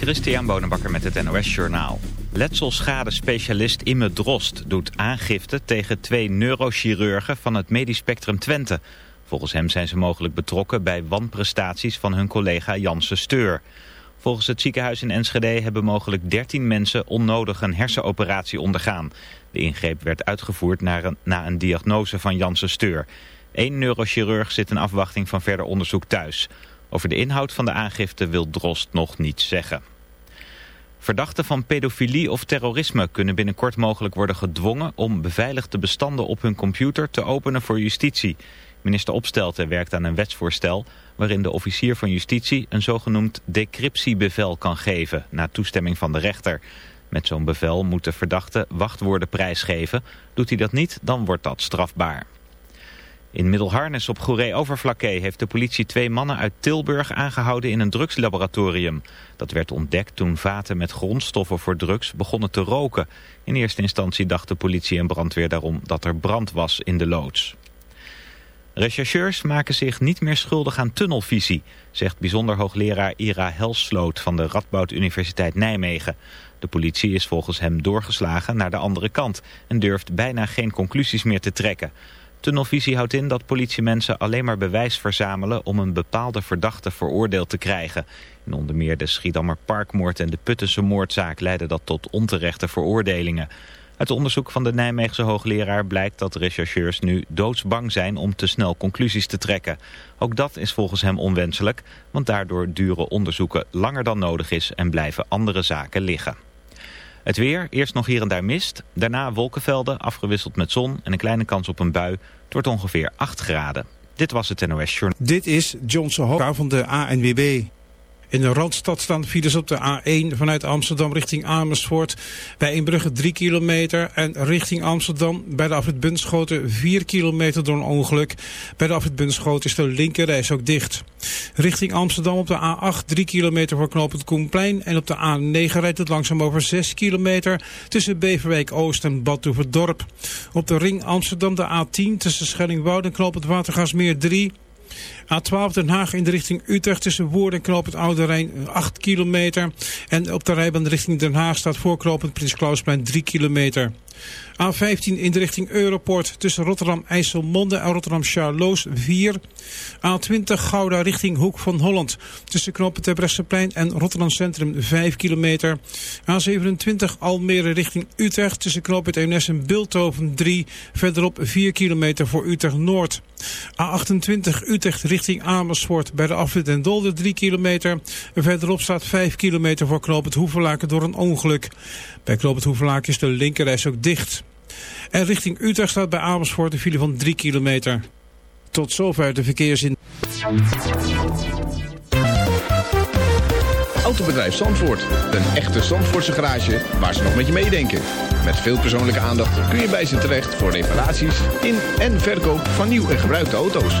Christian Bonenbakker met het NOS Journaal. Letselschade-specialist Imme Drost doet aangifte tegen twee neurochirurgen van het Medisch Spectrum Twente. Volgens hem zijn ze mogelijk betrokken bij wanprestaties van hun collega Janse Steur. Volgens het ziekenhuis in Enschede hebben mogelijk 13 mensen onnodig een hersenoperatie ondergaan. De ingreep werd uitgevoerd na een, na een diagnose van Janse Steur. Eén neurochirurg zit in afwachting van verder onderzoek thuis. Over de inhoud van de aangifte wil Drost nog niets zeggen. Verdachten van pedofilie of terrorisme kunnen binnenkort mogelijk worden gedwongen om beveiligde bestanden op hun computer te openen voor justitie. Minister Opstelten werkt aan een wetsvoorstel waarin de officier van justitie een zogenoemd decryptiebevel kan geven na toestemming van de rechter. Met zo'n bevel moet de verdachte wachtwoorden prijsgeven. Doet hij dat niet, dan wordt dat strafbaar. In Middelharnis op Goeree-Overflakkee heeft de politie twee mannen uit Tilburg aangehouden in een drugslaboratorium. Dat werd ontdekt toen vaten met grondstoffen voor drugs begonnen te roken. In eerste instantie dacht de politie en brandweer daarom dat er brand was in de loods. Rechercheurs maken zich niet meer schuldig aan tunnelvisie, zegt bijzonder hoogleraar Ira Helsloot van de Radboud Universiteit Nijmegen. De politie is volgens hem doorgeslagen naar de andere kant en durft bijna geen conclusies meer te trekken. Tunnelvisie houdt in dat politiemensen alleen maar bewijs verzamelen om een bepaalde verdachte veroordeeld te krijgen. In onder meer de Schiedammer Parkmoord en de Puttense moordzaak leidde dat tot onterechte veroordelingen. Uit onderzoek van de Nijmeegse hoogleraar blijkt dat rechercheurs nu doodsbang zijn om te snel conclusies te trekken. Ook dat is volgens hem onwenselijk, want daardoor duren onderzoeken langer dan nodig is en blijven andere zaken liggen. Het weer, eerst nog hier en daar mist. Daarna wolkenvelden, afgewisseld met zon en een kleine kans op een bui. Het wordt ongeveer 8 graden. Dit was het NOS Journal. Dit is Johnson Hokka van de ANWB. In de Randstad staan files op de A1 vanuit Amsterdam richting Amersfoort. Bij Inbrugge 3 kilometer en richting Amsterdam bij de afrit Bunschoten 4 kilometer door een ongeluk. Bij de afrit Bunschoten is de linkerreis ook dicht. Richting Amsterdam op de A8 3 kilometer voor knooppunt Koenplein. En op de A9 rijdt het langzaam over 6 kilometer tussen Beverwijk Oost en Badhoevedorp. Op de ring Amsterdam de A10 tussen Schellingwoude en knooppunt Watergasmeer 3 A12 Den Haag in de richting Utrecht tussen Woerden en het Oude Rijn 8 kilometer. En op de rijbaan richting Den Haag staat voorknopend Prins Klausplein 3 kilometer. A15 in de richting Europort tussen Rotterdam-IJsselmonde en Rotterdam-Charloes 4. A20 Gouda richting Hoek van Holland tussen knopen Terbrechtseplein en Rotterdam Centrum 5 kilometer. A27 Almere richting Utrecht tussen knopen Eemnes en Bilthoven 3. Verderop 4 kilometer voor Utrecht Noord. A28 Utrecht richting Amersfoort bij de afrit en Dolder 3 kilometer. Verderop staat 5 kilometer voor knooppunt Hoevenlaken door een ongeluk. Bij knooppunt Hoevenlaken is de linkerreis ook dicht. En richting Utrecht staat bij Amersfoort een file van 3 kilometer. Tot zover de verkeersin. Autobedrijf Zandvoort. Een echte Zandvoortse garage waar ze nog met je meedenken. Met veel persoonlijke aandacht kun je bij ze terecht voor reparaties in en verkoop van nieuw en gebruikte auto's.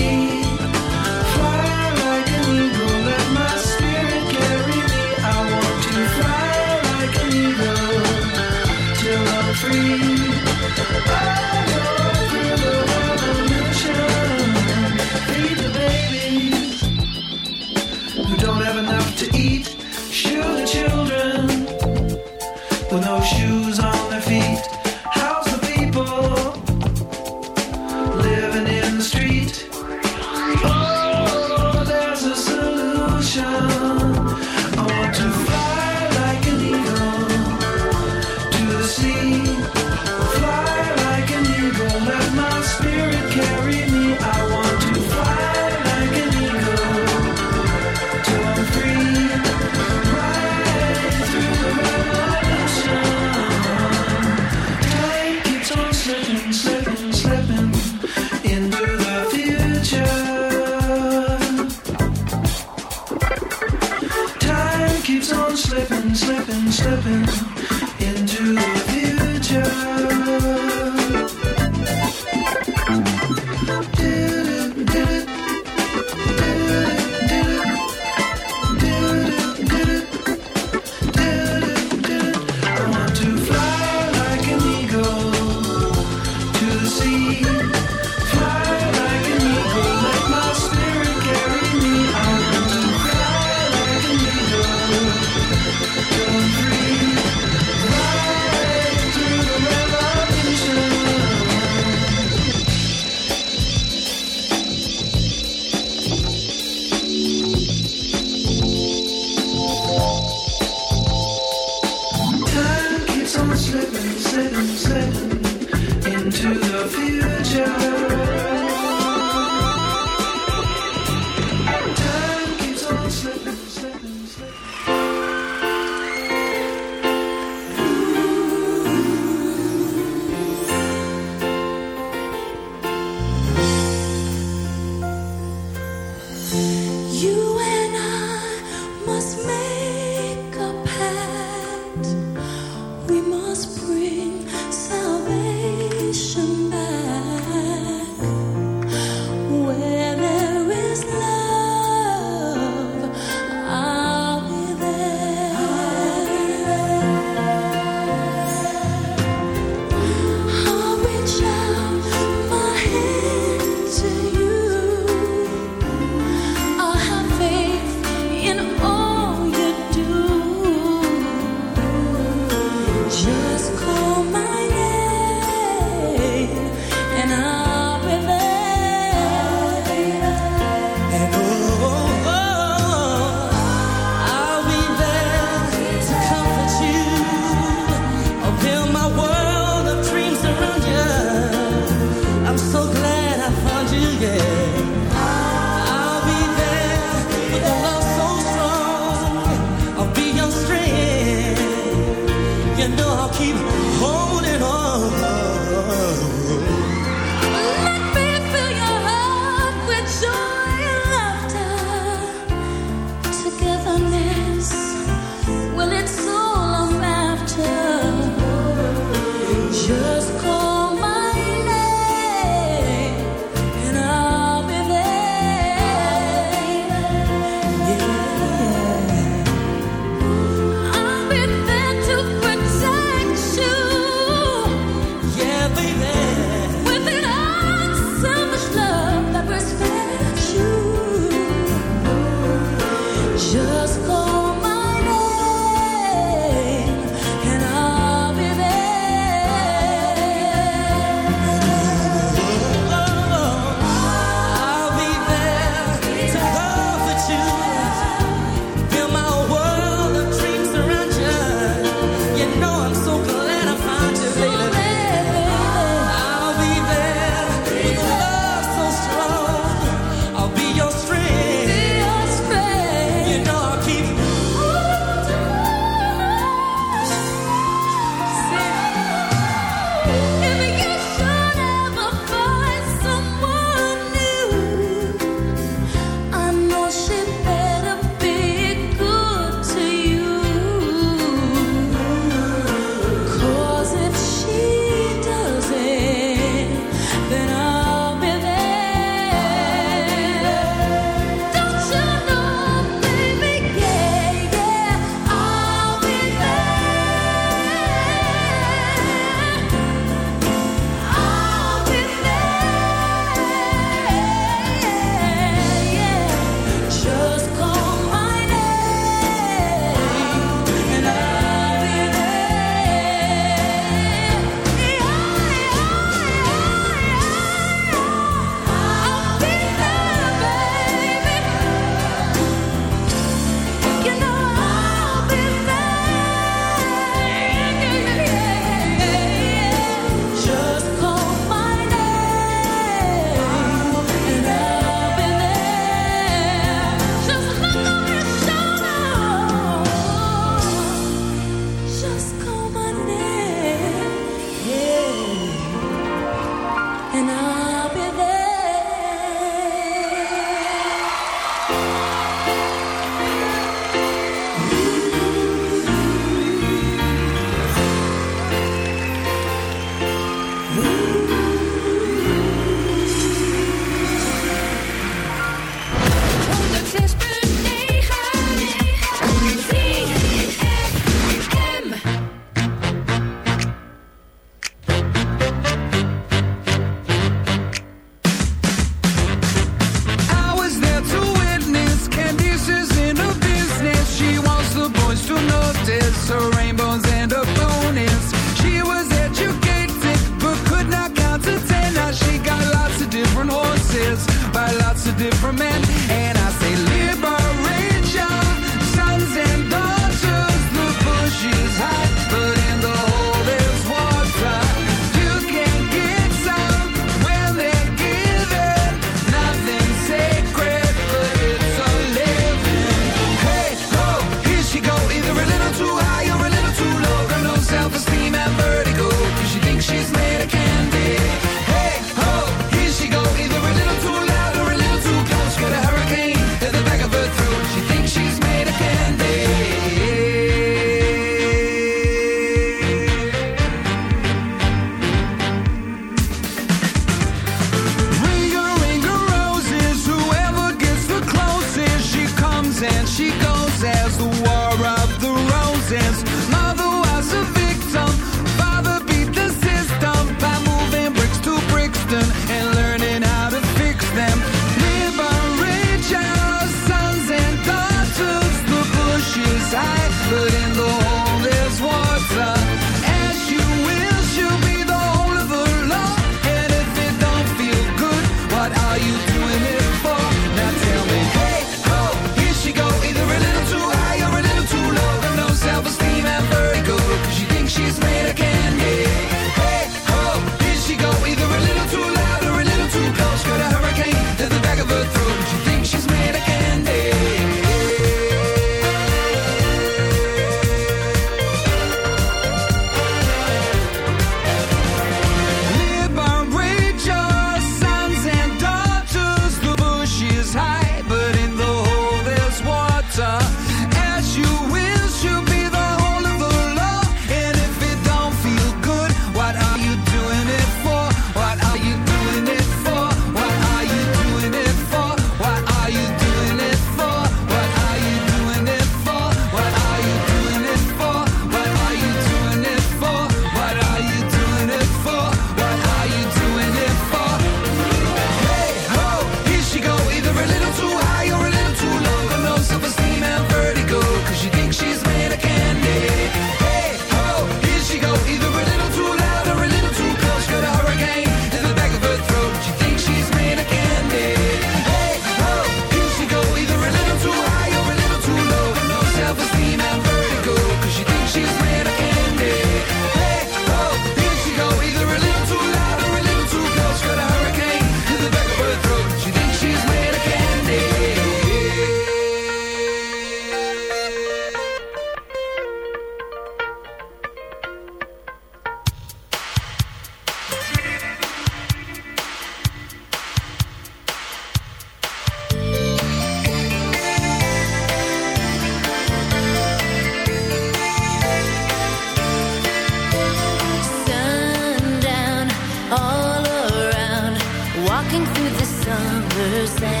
others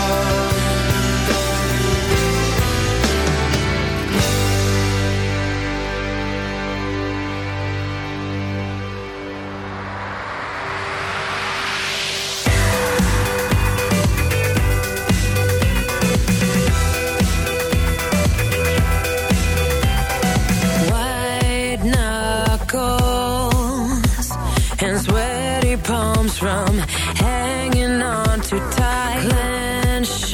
From hanging on too tight. Clenched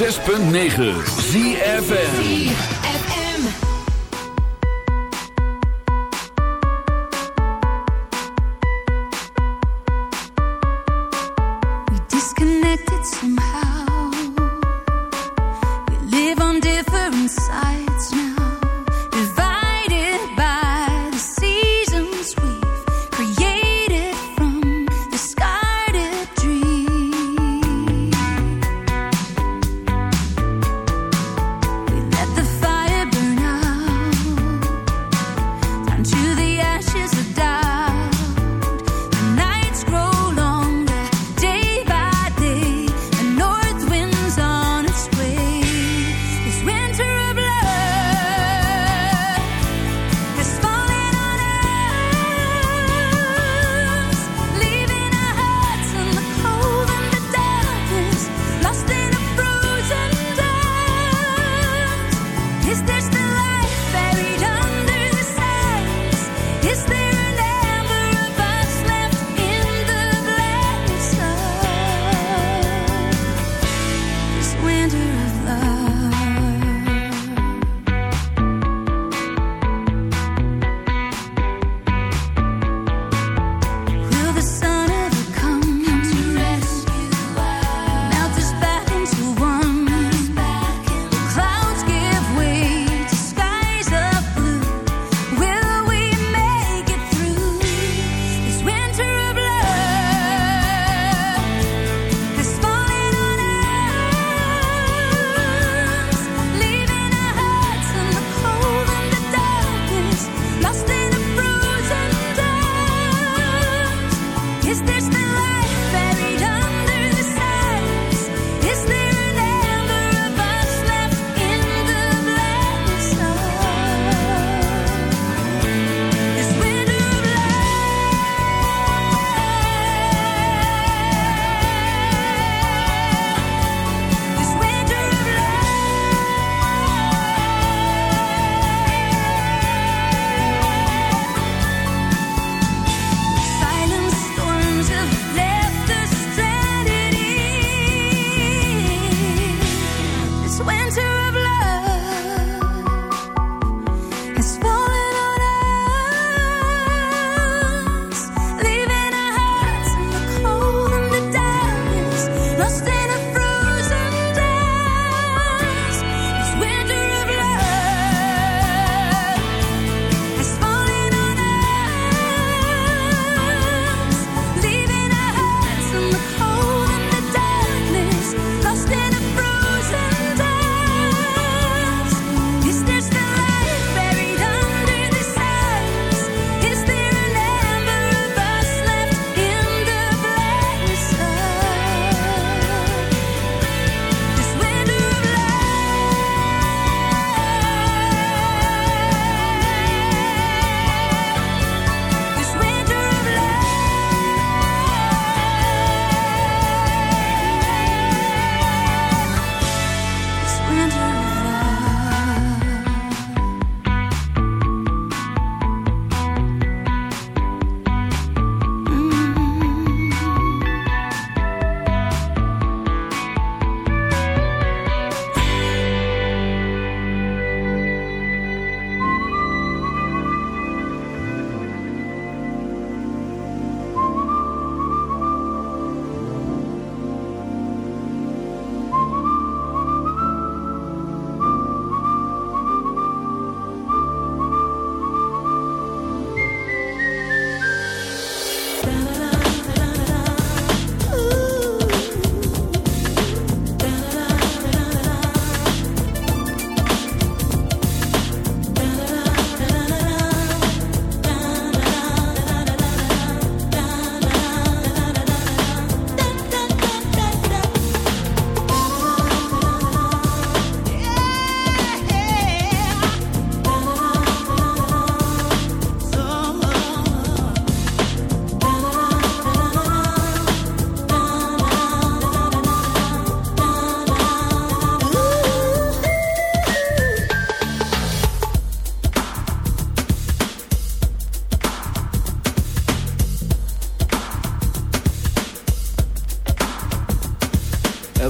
106.9 ZFM.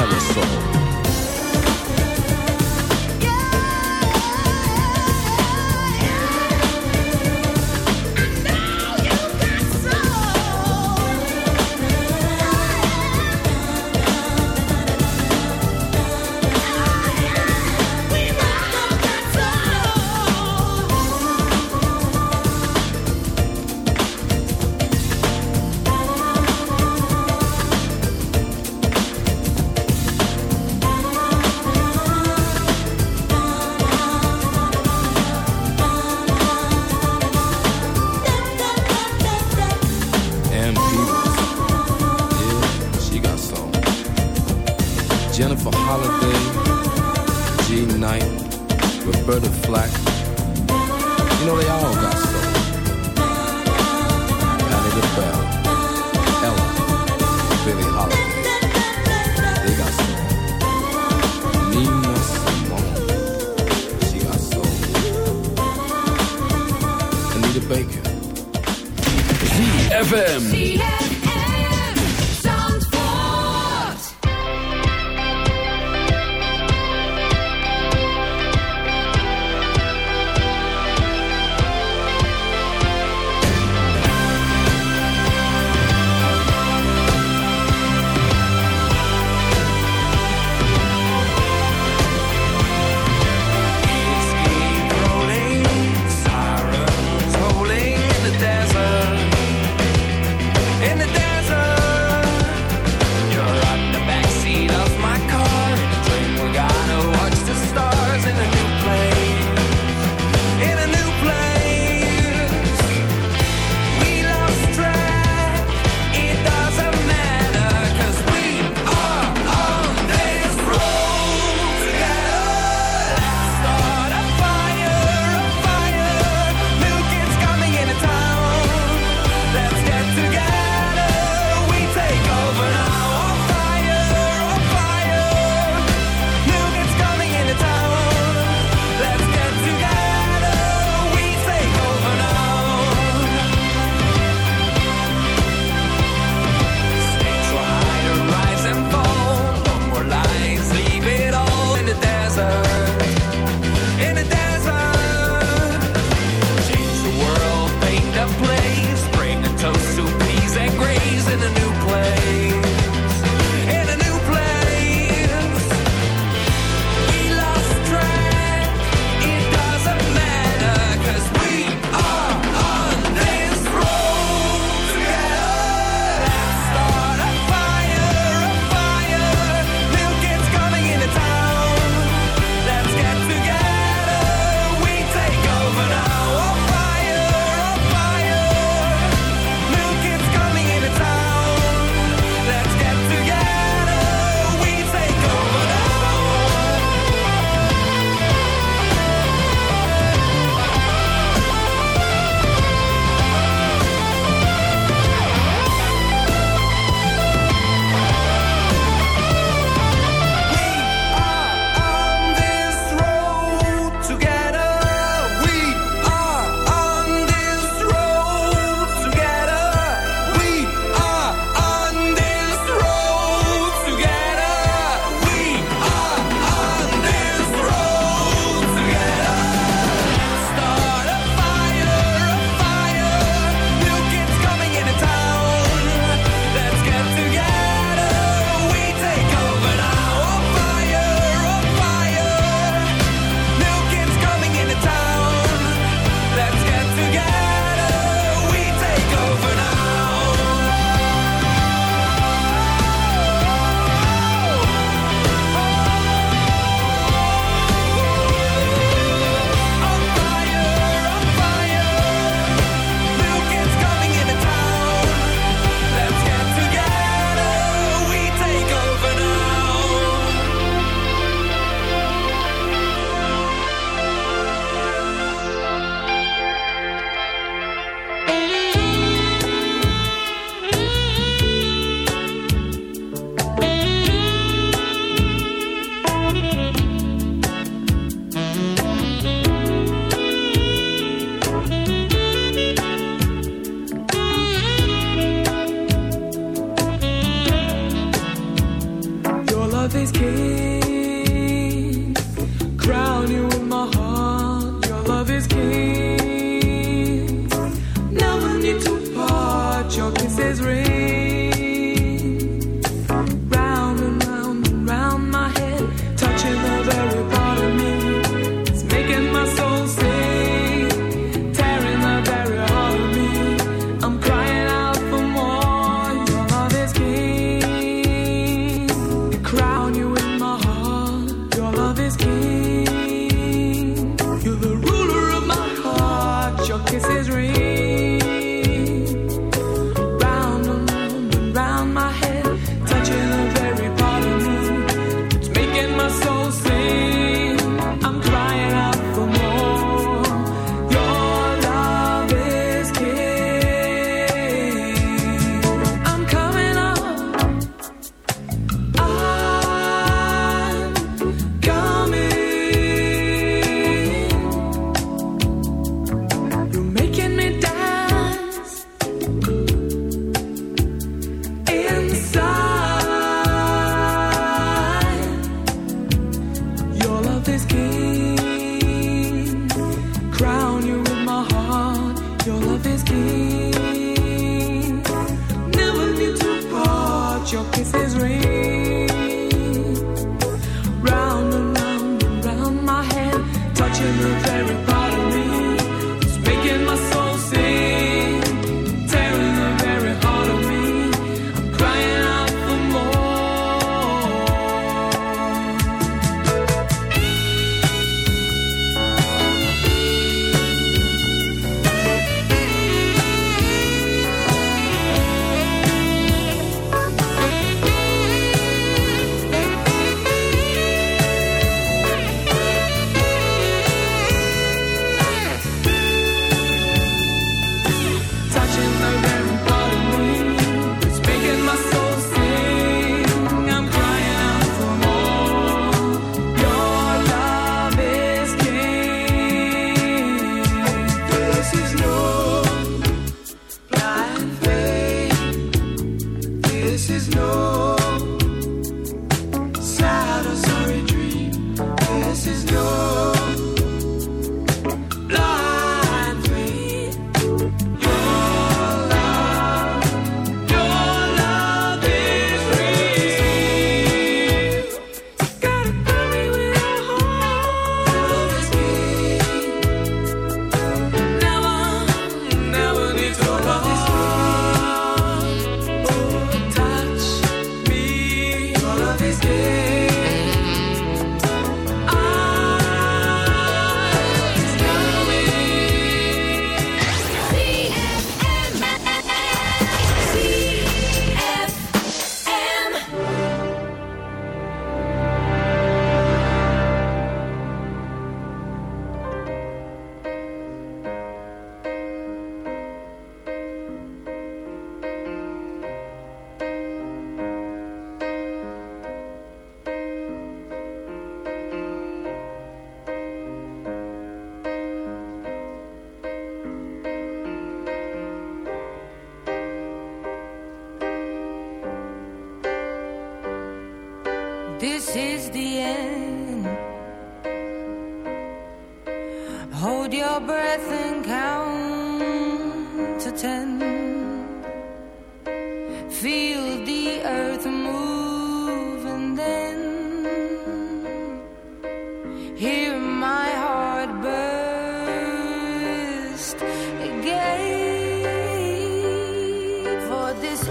Olha só.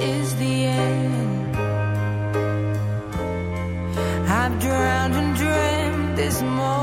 Is the end. I've drowned and dreamt this moment.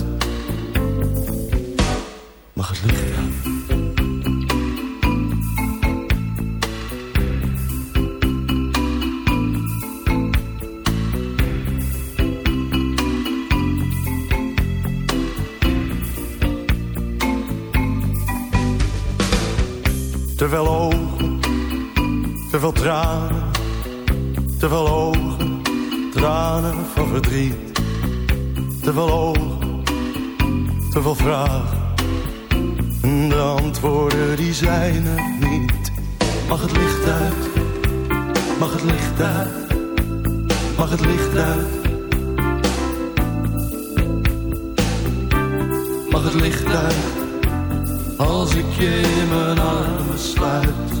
En de antwoorden die zijn er niet. Mag het licht uit, mag het licht uit, mag het licht uit. Mag het licht uit als ik je in mijn armen sluit.